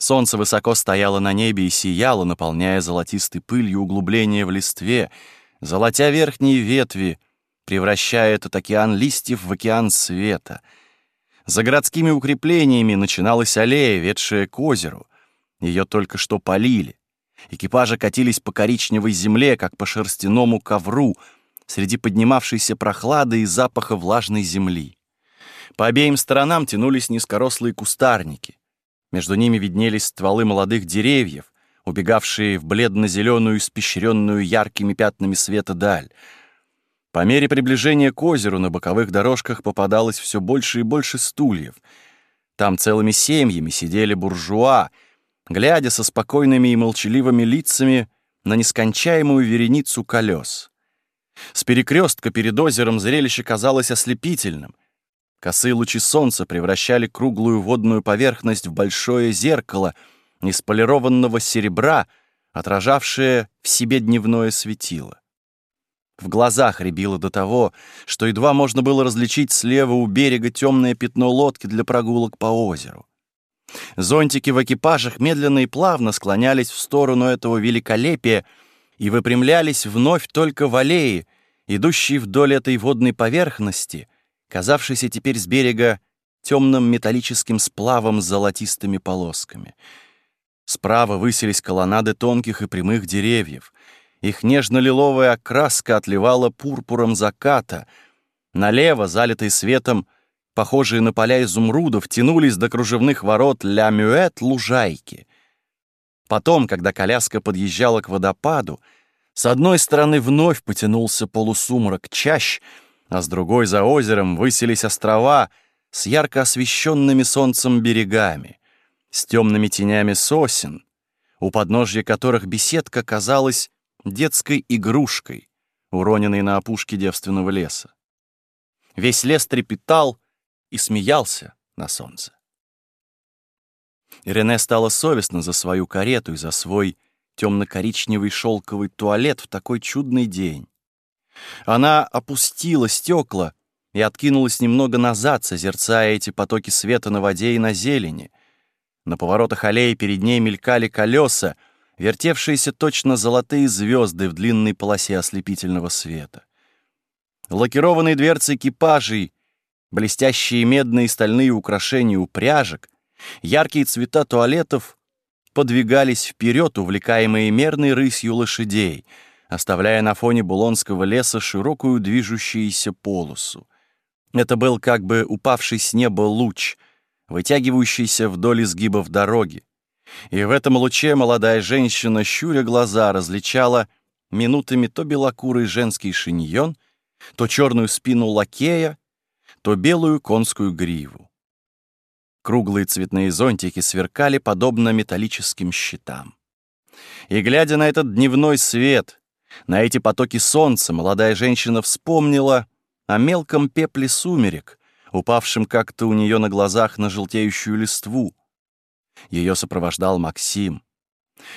Солнце высоко стояло на небе и сияло, наполняя золотистой пылью углубления в листве, золотя верхние ветви, превращая этот океан листьев в океан света. За городскими укреплениями начиналась аллея, ведшая к озеру. Ее только что полили. Экипажи катились по коричневой земле, как по шерстяному ковру, среди поднимавшейся прохлады и запаха влажной земли. По обеим сторонам тянулись низкорослые кустарники. Между ними виднелись стволы молодых деревьев, убегавшие в бледно-зеленую, испещренную яркими пятнами света даль. По мере приближения к озеру на боковых дорожках попадалось все больше и больше стульев. Там целыми семьями сидели буржуа, глядя со спокойными и молчаливыми лицами на нескончаемую вереницу колес. С перекрестка перед озером зрелище казалось ослепительным. Косые лучи солнца превращали круглую водную поверхность в большое зеркало из полированного серебра, отражавшее в себе дневное светило. В глазах рябило до того, что едва можно было различить слева у берега темное пятно лодки для прогулок по озеру. Зонтики в экипажах медленно и плавно склонялись в сторону этого великолепия и выпрямлялись вновь только в аллее, идущей вдоль этой водной поверхности — казавшийся теперь с берега темным металлическим сплавом с золотистыми полосками. Справа высились колоннады тонких и прямых деревьев. Их нежно-лиловая окраска отливала пурпуром заката. Налево, залитый светом, похожие на поля изумрудов, тянулись до кружевных ворот ля-мюэт лужайки. Потом, когда коляска подъезжала к водопаду, с одной стороны вновь потянулся полусумрак чащ, а с другой за озером высились острова с ярко освещенными солнцем берегами, с темными тенями сосен, у подножья которых беседка казалась детской игрушкой, уроненной на опушке девственного леса. Весь лес трепетал и смеялся на солнце. Рене стало совестно за свою карету и за свой темно-коричневый шелковый туалет в такой чудный день. Она опустила стекла и откинулась немного назад, созерцая эти потоки света на воде и на зелени. На поворотах аллеи перед ней мелькали колеса, вертевшиеся точно золотые звезды в длинной полосе ослепительного света. Лакированные дверцы экипажей, блестящие медные и стальные украшения упряжек, яркие цвета туалетов подвигались вперед, увлекаемые мерной рысью лошадей — оставляя на фоне Булонского леса широкую движущуюся полосу. Это был как бы упавший с неба луч, вытягивающийся вдоль изгибов дороги. И в этом луче молодая женщина, щуря глаза, различала минутами то белокурый женский шиньон, то черную спину лакея, то белую конскую гриву. Круглые цветные зонтики сверкали подобно металлическим щитам. И, глядя на этот дневной свет, на эти потоки солнца молодая женщина вспомнила о мелком пепле сумерек, упавшем как-то у нее на глазах на желтеющую листву. Ее сопровождал Максим.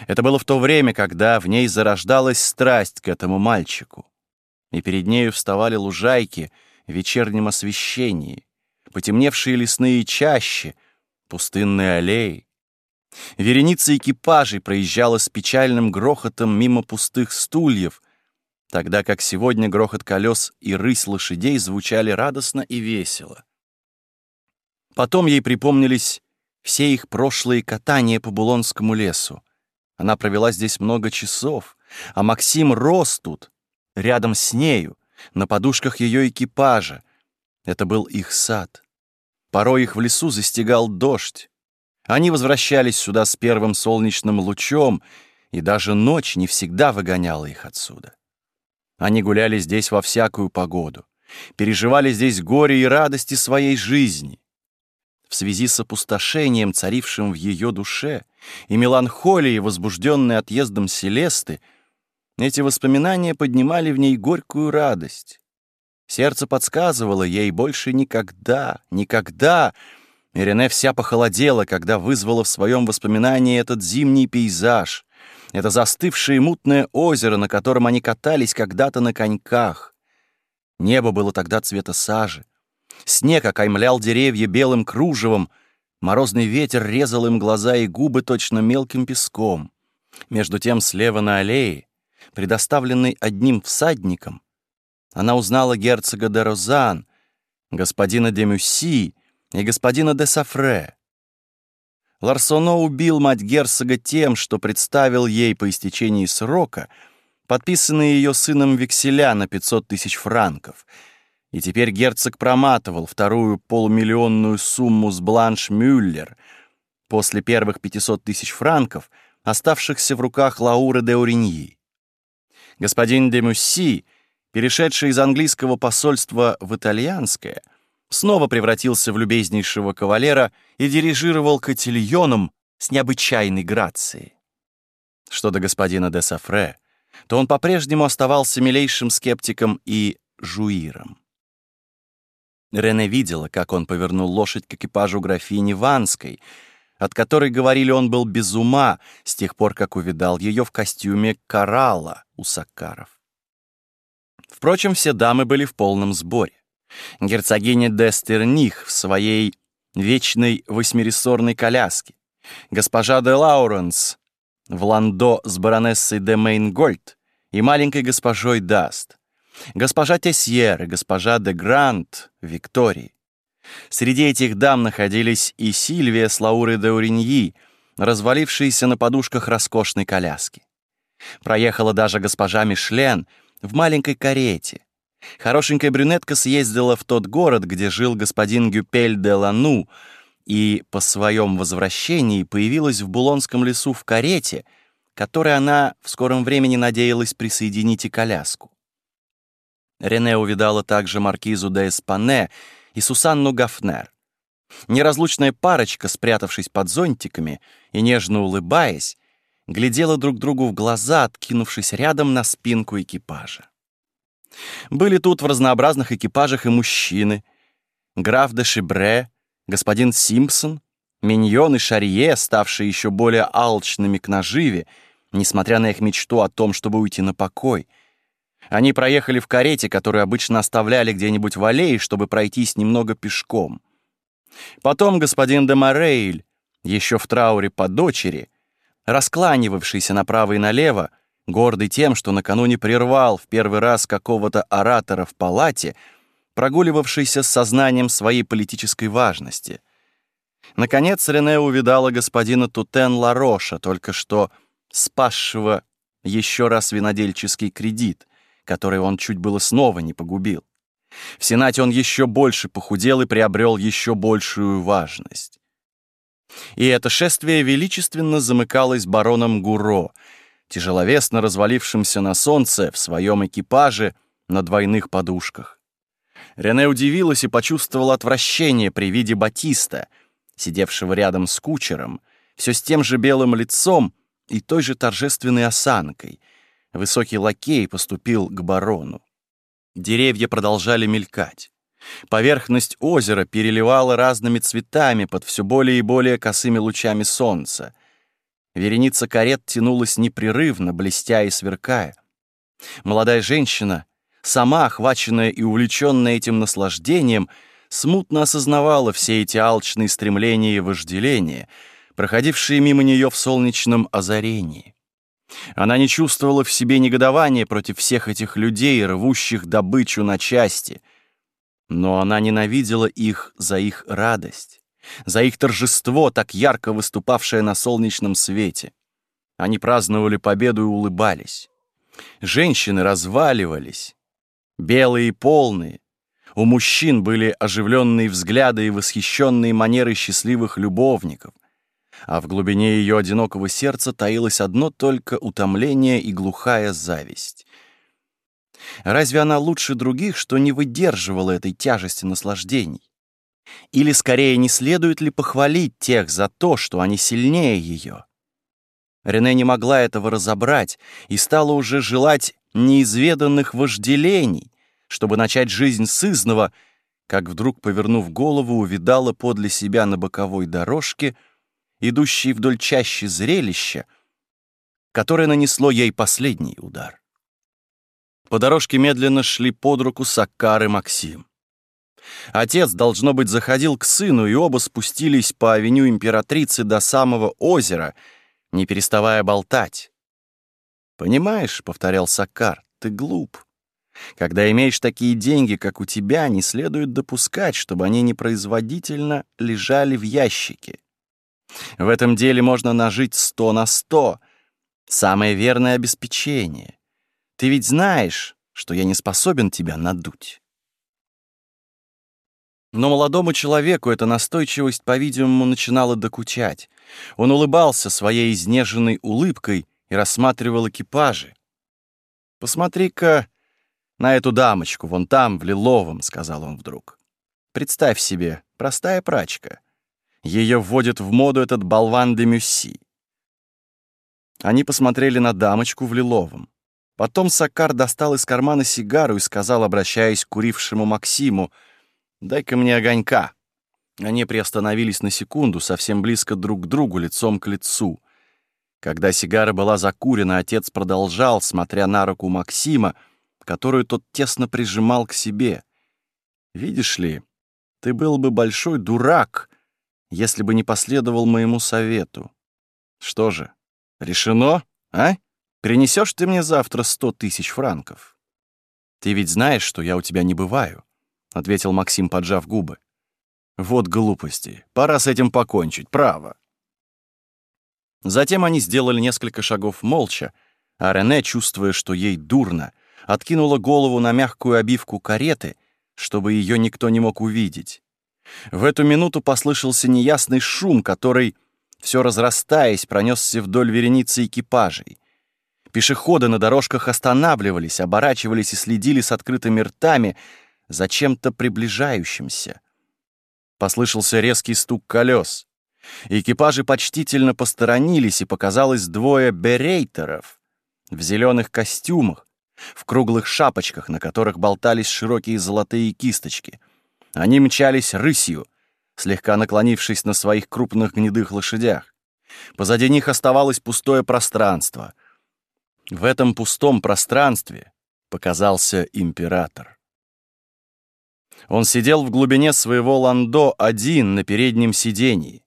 Это было в то время, когда в ней зарождалась страсть к этому мальчику. И перед нею вставали лужайки в вечернем освещении, потемневшие лесные чащи, пустынные аллеи. Вереница экипажей проезжала с печальным грохотом мимо пустых стульев, тогда как сегодня грохот колес и рысь лошадей звучали радостно и весело. Потом ей припомнились все их прошлые катания по Булонскому лесу. Она провела здесь много часов, а Максим рос тут, рядом с нею, на подушках ее экипажа. Это был их сад. Порой их в лесу застигал дождь. Они возвращались сюда с первым солнечным лучом, и даже ночь не всегда выгоняла их отсюда. Они гуляли здесь во всякую погоду, переживали здесь горе и радости своей жизни. В связи с опустошением, царившим в ее душе, и меланхолией, возбужденной отъездом Селесты, эти воспоминания поднимали в ней горькую радость. Сердце подсказывало ей больше никогда, никогда Ирене вся похолодела, когда вызвала в своем воспоминании этот зимний пейзаж, это застывшее мутное озеро, на котором они катались когда-то на коньках. Небо было тогда цвета сажи. Снег окаймлял деревья белым кружевом, Морозный ветер резал им глаза и губы точно мелким песком. Между тем слева на аллее, предоставленной одним всадником, она узнала герцога де Розан, господина де Мюсси и господина де Сафре. Ларсоно убил мать герцога тем, что представил ей по истечении срока подписанные ее сыном векселя на 500 тысяч франков. И теперь герцог проматывал вторую полумиллионную сумму с Бланш Мюллер после первых 500 тысяч франков, оставшихся в руках Лауры де Уриньи. Господин де Мюсси, перешедший из английского посольства в итальянское, снова превратился в любезнейшего кавалера и дирижировал котельоном с необычайной грацией. Что до господина де Сафре, то он по-прежнему оставался милейшим скептиком и жуиром. Рене видела, как он повернул лошадь к экипажу графини Ванской, от которой, говорили, он был без ума с тех пор, как увидал ее в костюме коралла у Сакаров. Впрочем, все дамы были в полном сборе. Герцогиня Дестерних в своей вечной восьмирессорной коляске, госпожа де Лауренс в ландо с баронессой де Мейнгольд и маленькой госпожой Даст, госпожа Тесьер и госпожа де Грант Виктории. Среди этих дам находились и Сильвия с Лаурой де Уриньи, развалившиеся на подушках роскошной коляски. Проехала даже госпожа Мишлен в маленькой карете. Хорошенькая брюнетка съездила в тот город, где жил господин Гюпель де Лану, и по своем возвращении появилась в Булонском лесу в карете, которой она в скором времени надеялась присоединить и коляску. Рене увидала также маркизу де Эспане и Сусанну Гафнер. Неразлучная парочка, спрятавшись под зонтиками и нежно улыбаясь, глядела друг другу в глаза, откинувшись рядом на спинку экипажа. Были тут в разнообразных экипажах и мужчины. Граф де Шибре, господин Симпсон, Миньон и Шарье, ставшие еще более алчными к наживе, несмотря на их мечту о том, чтобы уйти на покой. Они проехали в карете, которую обычно оставляли где-нибудь в аллее, чтобы пройтись немного пешком. Потом господин де Морейль, еще в трауре по дочери, раскланивавшийся направо и налево, гордый тем, что накануне прервал в первый раз какого-то оратора в палате, прогуливавшийся с сознанием своей политической важности. Наконец Рене увидала господина Тутен Лароша, только что спасшего еще раз винодельческий кредит, который он чуть было снова не погубил. В Сенате он еще больше похудел и приобрел еще большую важность. И это шествие величественно замыкалось бароном Гуро, тяжеловесно развалившимся на солнце в своем экипаже на двойных подушках. Рене удивилась и почувствовала отвращение при виде Батиста, сидевшего рядом с кучером, все с тем же белым лицом и той же торжественной осанкой. Высокий лакей поступил к барону. Деревья продолжали мелькать. Поверхность озера переливала разными цветами под все более и более косыми лучами солнца. Вереница карет тянулась непрерывно, блестя и сверкая. Молодая женщина, сама охваченная и увлеченная этим наслаждением, смутно осознавала все эти алчные стремления и вожделения, проходившие мимо нее в солнечном озарении. Она не чувствовала в себе негодования против всех этих людей, рвущих добычу на части — но она ненавидела их за их радость, за их торжество, так ярко выступавшее на солнечном свете. Они праздновали победу и улыбались. Женщины разваливались, белые и полные. У мужчин были оживленные взгляды и восхищенные манеры счастливых любовников, а в глубине ее одинокого сердца таилось одно только утомление и глухая зависть. Разве она лучше других, что не выдерживала этой тяжести наслаждений? Или, скорее, не следует ли похвалить тех за то, что они сильнее ее? Рене не могла этого разобрать и стала уже желать неизведанных вожделений, чтобы начать жизнь сызного, как вдруг, повернув голову, увидала подле себя на боковой дорожке, идущей вдоль чаще зрелища, которое нанесло ей последний удар. По дорожке медленно шли под руку Саккар и Максим. Отец, должно быть, заходил к сыну, и оба спустились по авеню императрицы до самого озера, не переставая болтать. «Понимаешь», — повторял Сакар, — «ты глуп. Когда имеешь такие деньги, как у тебя, не следует допускать, чтобы они непроизводительно лежали в ящике. В этом деле можно нажить сто на сто. Самое верное обеспечение. Ты ведь знаешь, что я не способен тебя надуть. Но молодому человеку эта настойчивость, по-видимому, начинала докучать. Он улыбался своей изнеженной улыбкой и рассматривал экипажи. «Посмотри-ка на эту дамочку, вон там, в лиловом», — сказал он вдруг. «Представь себе, простая прачка. Ее вводит в моду этот болван де Мюсси». Они посмотрели на дамочку в лиловом. Потом Сакар достал из кармана сигару и сказал, обращаясь к курившему Максиму, «Дай-ка мне огонька». Они приостановились на секунду, совсем близко друг к другу, лицом к лицу. Когда сигара была закурена, отец продолжал, смотря на руку Максима, которую тот тесно прижимал к себе. «Видишь ли, ты был бы большой дурак, если бы не последовал моему совету. Что же, решено, а?» Принесешь ты мне завтра сто тысяч франков? Ты ведь знаешь, что я у тебя не бываю, — ответил Максим, поджав губы. Вот глупости. Пора с этим покончить, право. Затем они сделали несколько шагов молча, а Рене, чувствуя, что ей дурно, откинула голову на мягкую обивку кареты, чтобы ее никто не мог увидеть. В эту минуту послышался неясный шум, который, все разрастаясь, пронесся вдоль вереницы экипажей. Пешеходы на дорожках останавливались, оборачивались и следили с открытыми ртами за чем-то приближающимся. Послышался резкий стук колес. Экипажи почтительно посторонились, и показалось двое берейтеров в зеленых костюмах, в круглых шапочках, на которых болтались широкие золотые кисточки. Они мчались рысью, слегка наклонившись на своих крупных гнедых лошадях. Позади них оставалось пустое пространство — в этом пустом пространстве показался император. Он сидел в глубине своего ландо один на переднем сидении.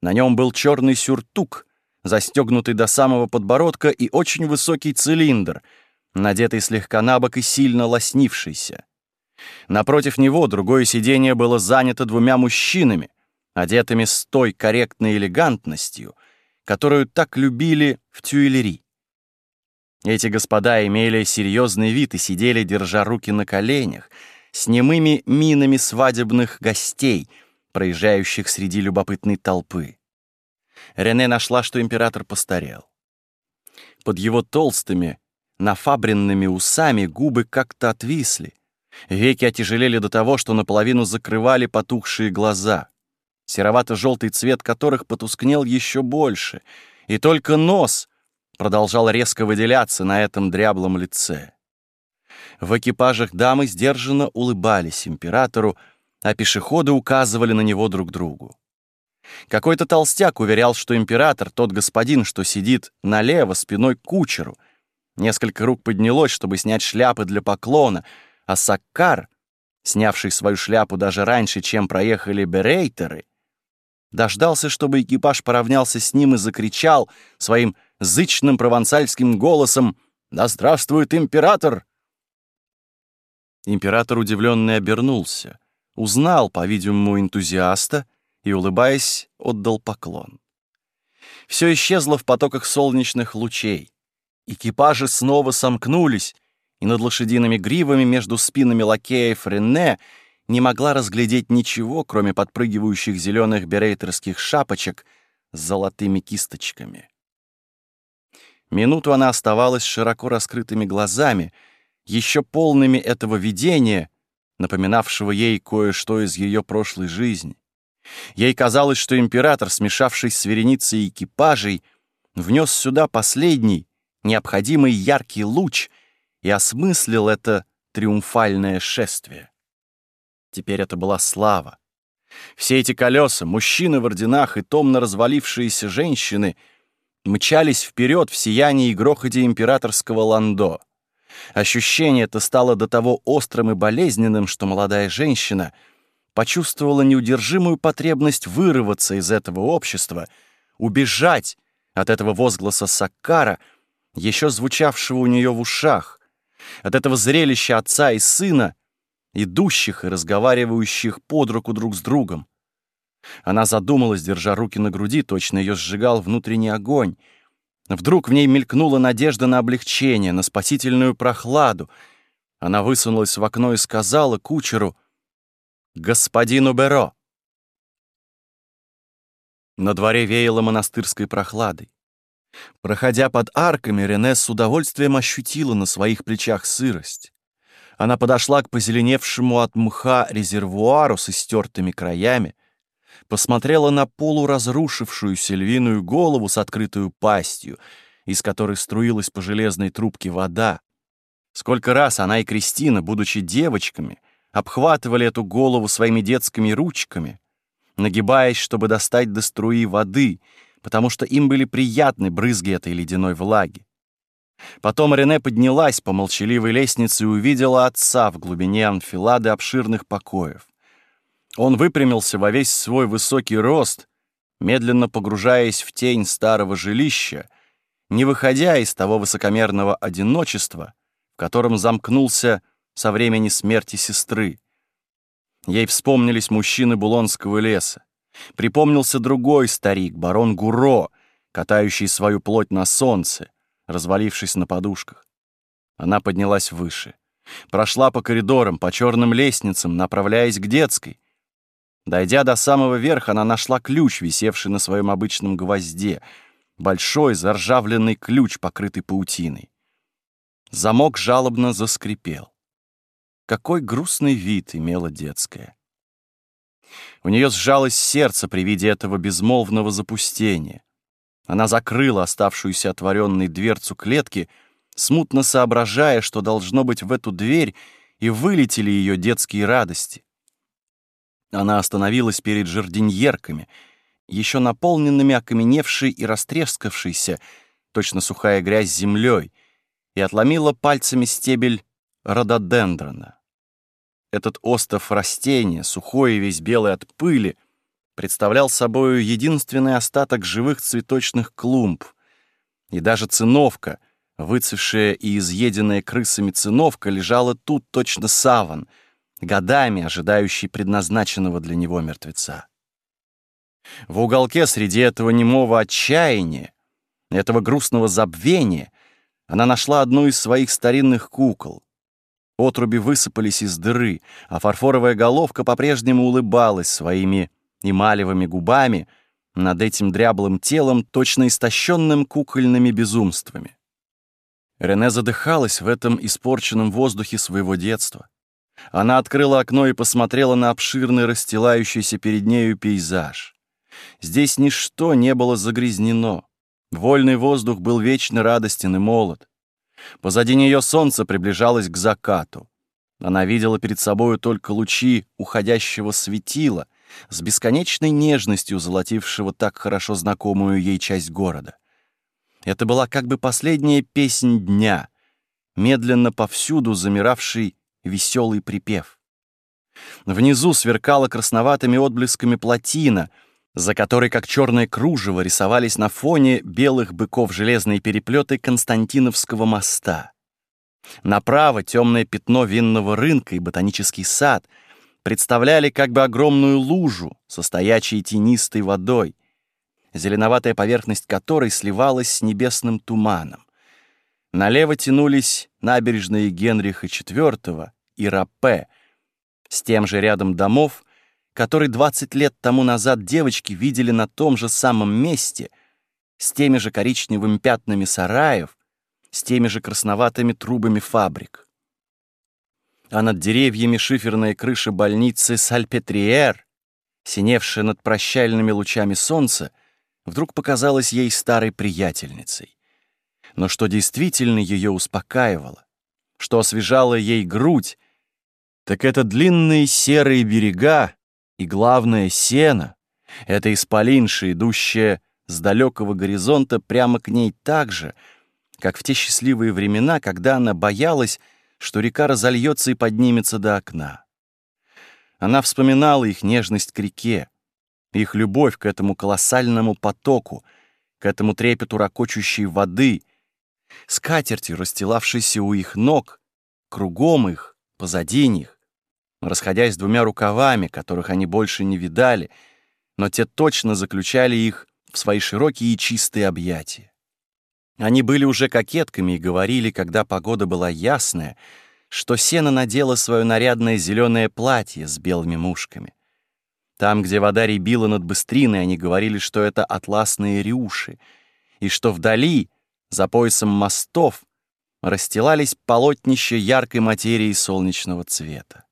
На нем был черный сюртук, застегнутый до самого подбородка, и очень высокий цилиндр, надетый слегка набок и сильно лоснившийся. Напротив него другое сиденье было занято двумя мужчинами, одетыми с той корректной элегантностью, которую так любили в Тюильри. Эти господа имели серьезный вид и сидели, держа руки на коленях, с немыми минами свадебных гостей, проезжающих среди любопытной толпы. Рене нашла, что император постарел. Под его толстыми, нафабренными усами губы как-то отвисли. Веки отяжелели до того, что наполовину закрывали потухшие глаза, серовато-желтый цвет которых потускнел еще больше, и только нос — продолжал резко выделяться на этом дряблом лице. В экипажах дамы сдержанно улыбались императору, а пешеходы указывали на него друг другу. Какой-то толстяк уверял, что император, тот господин, что сидит налево спиной к кучеру. Несколько рук поднялось, чтобы снять шляпы для поклона, а Саккар, снявший свою шляпу даже раньше, чем проехали берейтеры, дождался, чтобы экипаж поравнялся с ним и закричал своим зычным провансальским голосом «Да здравствует император!» Император удивленный обернулся, узнал, по-видимому, энтузиаста и, улыбаясь, отдал поклон. Все исчезло в потоках солнечных лучей. Экипажи снова сомкнулись, и над лошадиными гривами между спинами лакеев Рене не могла разглядеть ничего, кроме подпрыгивающих зеленых берейтерских шапочек с золотыми кисточками. Минуту она оставалась широко раскрытыми глазами, еще полными этого видения, напоминавшего ей кое-что из ее прошлой жизни. Ей казалось, что император, смешавшись с вереницей экипажей, внес сюда последний, необходимый яркий луч и осмыслил это триумфальное шествие. Теперь это была слава. Все эти колеса, мужчины в орденах и томно развалившиеся женщины — мчались вперед в сиянии и грохоте императорского ландо. Ощущение это стало до того острым и болезненным, что молодая женщина, почувствовала неудержимую потребность вырваться из этого общества, убежать от этого возгласа Саккара, еще звучавшего у нее в ушах, от этого зрелища отца и сына, идущих и разговаривающих под руку друг с другом. Она задумалась, держа руки на груди, точно ее сжигал внутренний огонь. Вдруг в ней мелькнула надежда на облегчение, на спасительную прохладу. Она высунулась в окно и сказала кучеру «Господину Беро». На дворе веяло монастырской прохладой. Проходя под арками, Рене с удовольствием ощутила на своих плечах сырость. Она подошла к позеленевшему от мха резервуару с истертыми краями, посмотрела на полуразрушившуюся львиную голову с открытую пастью, из которой струилась по железной трубке вода. Сколько раз она и Кристина, будучи девочками, обхватывали эту голову своими детскими ручками, нагибаясь, чтобы достать до струи воды, потому что им были приятны брызги этой ледяной влаги. Потом Рене поднялась по молчаливой лестнице и увидела отца в глубине анфилады обширных покоев. Он выпрямился во весь свой высокий рост, медленно погружаясь в тень старого жилища, не выходя из того высокомерного одиночества, в котором замкнулся со времени смерти сестры. Ей вспомнились мужчины Булонского леса. Припомнился другой старик, барон Гуро, катающий свою плоть на солнце, развалившись на подушках. Она поднялась выше. Прошла по коридорам, по черным лестницам, направляясь к детской. Дойдя до самого верха, она нашла ключ, висевший на своем обычном гвозде. Большой заржавленный ключ, покрытый паутиной. Замок жалобно заскрипел. Какой грустный вид имела детская. У нее сжалось сердце при виде этого безмолвного запустения. Она закрыла оставшуюся отворенной дверцу клетки, смутно соображая, что должно быть в эту дверь, и вылетели ее детские радости. Она остановилась перед жардиньерками, еще наполненными окаменевшей и растрескавшейся, точно сухая грязь землей, и отломила пальцами стебель рододендрона. Этот остов растения, сухой и весь белый от пыли, представлял собою единственный остаток живых цветочных клумб. И даже циновка, выцвевшая и изъеденная крысами циновка, лежала тут точно саван, годами ожидающий предназначенного для него мертвеца. В уголке среди этого немого отчаяния, этого грустного забвения, она нашла одну из своих старинных кукол, Отруби высыпались из дыры, а фарфоровая головка по-прежнему улыбалась своими эмалевыми губами над этим дряблым телом, точно истощенным кукольными безумствами. Рене задыхалась в этом испорченном воздухе своего детства. Она открыла окно и посмотрела на обширный расстилающийся перед нею пейзаж. Здесь ничто не было загрязнено. Вольный воздух был вечно радостен и молод. Позади нее солнце приближалось к закату. Она видела перед собою только лучи уходящего светила, с бесконечной нежностью золотившего так хорошо знакомую ей часть города. Это была как бы последняя песнь дня, медленно повсюду замиравший веселый припев. Внизу сверкала красноватыми отблесками плотина — за которой, как черное кружево, рисовались на фоне белых быков железные переплеты Константиновского моста. Направо темное пятно винного рынка и ботанический сад представляли как бы огромную лужу, состоящей тенистой водой, зеленоватая поверхность которой сливалась с небесным туманом. Налево тянулись набережные Генриха IV и Рапе, с тем же рядом домов — который 20 лет тому назад девочки видели на том же самом месте, с теми же коричневыми пятнами сараев, с теми же красноватыми трубами фабрик. А над деревьями шиферная крыша больницы Сальпетриер, синевшая над прощальными лучами солнца, вдруг показалась ей старой приятельницей. Но что действительно ее успокаивало, что освежало ей грудь, так это длинные серые берега, и главное, сено — это исполинша, идущая с далекого горизонта прямо к ней так же, как в те счастливые времена, когда она боялась, что река разольется и поднимется до окна. Она вспоминала их нежность к реке, их любовь к этому колоссальному потоку, к этому трепету ракочущей воды, скатерти, расстилавшейся у их ног, кругом их, позади них, расходясь двумя рукавами, которых они больше не видали, но те точно заключали их в свои широкие и чистые объятия. Они были уже кокетками и говорили, когда погода была ясная, что Сена надела свое нарядное зеленое платье с белыми мушками. Там, где вода рябила над быстриной, они говорили, что это атласные рюши, и что вдали, за поясом мостов, расстилались полотнища яркой материи солнечного цвета.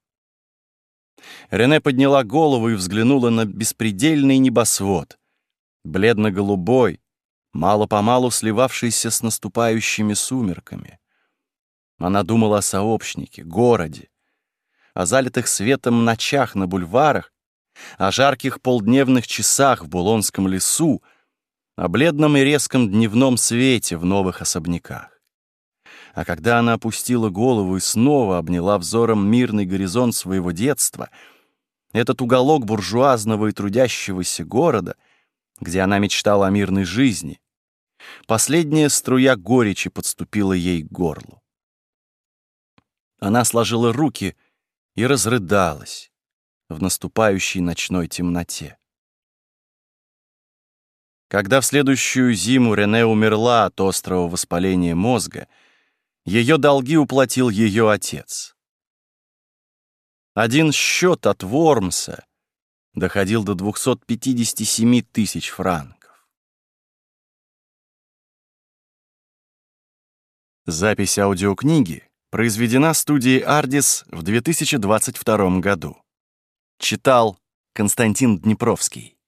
Рене подняла голову и взглянула на беспредельный небосвод, бледно-голубой, мало-помалу сливавшийся с наступающими сумерками. Она думала о сообщнике, городе, о залитых светом ночах на бульварах, о жарких полдневных часах в Булонском лесу, о бледном и резком дневном свете в новых особняках. А когда она опустила голову и снова обняла взором мирный горизонт своего детства, этот уголок буржуазного и трудящегося города, где она мечтала о мирной жизни, последняя струя горечи подступила ей к горлу. Она сложила руки и разрыдалась в наступающей ночной темноте. Когда в следующую зиму Рене умерла от острого воспаления мозга, ее долги уплатил ее отец. Один счет от Вормса доходил до 257 тысяч франков. Запись аудиокниги Произведена студией «Ардис» в 2022 году. Читал Константин Днепровский.